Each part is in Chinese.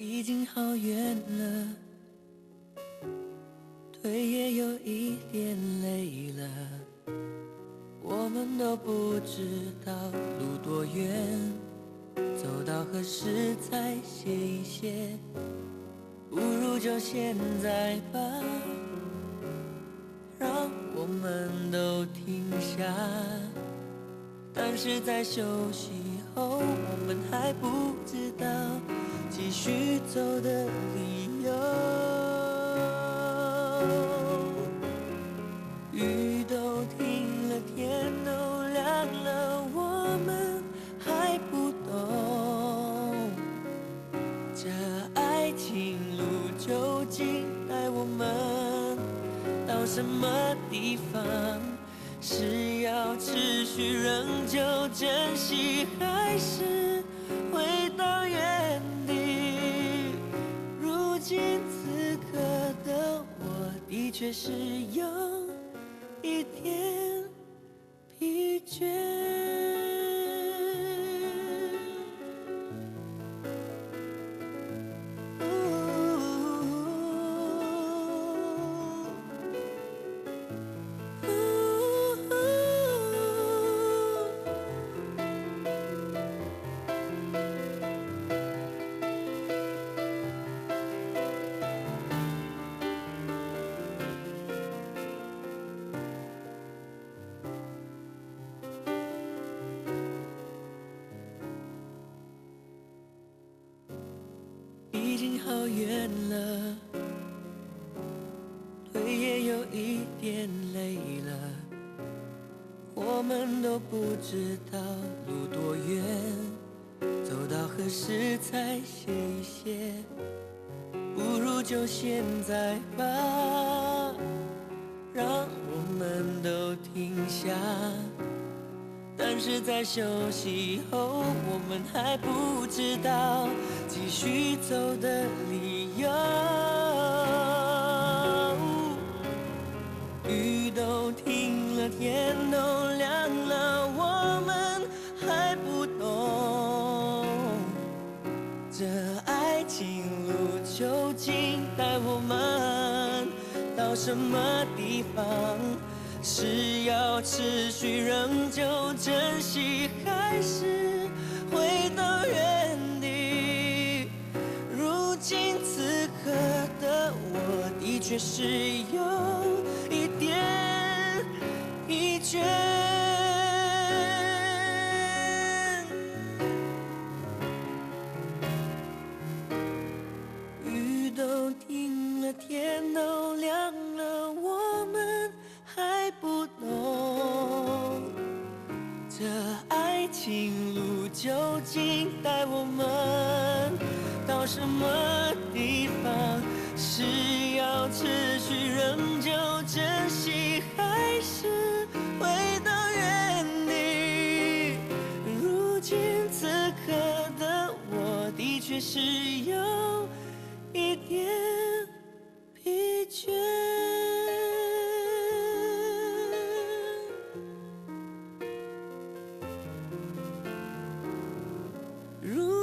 已经好远了，腿也有一点累了，我们都不知道路多远，走到何时才歇一歇？不如就现在吧，让我们都停下。但是在休息后，我们还不知道继续走的理由。雨都停了，天都亮了，我们还不懂这爱情路究竟带我们到什么地方？是要持续仍旧珍惜，还是回到原却，是有一点疲倦。好远了，腿也有一点累了，我们都不知道路多远，走到何时才歇一歇？不如就现在吧，让我们都停下。但是在休息后，我们还不知道继续走的理由。雨都停了，天都亮了，我们还不懂这爱情路究竟带我们到什么地方？是要持续仍旧珍惜，还是回到原地？如今此刻的我，的确是有一点疲倦。情路究竟带我们到什么地方？是要持续仍旧珍惜，还是回到原地？如今此刻的我，的确是有一点疲倦。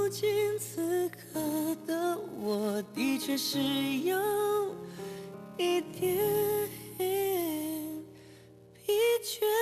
如今此刻的我的确是有一点疲倦。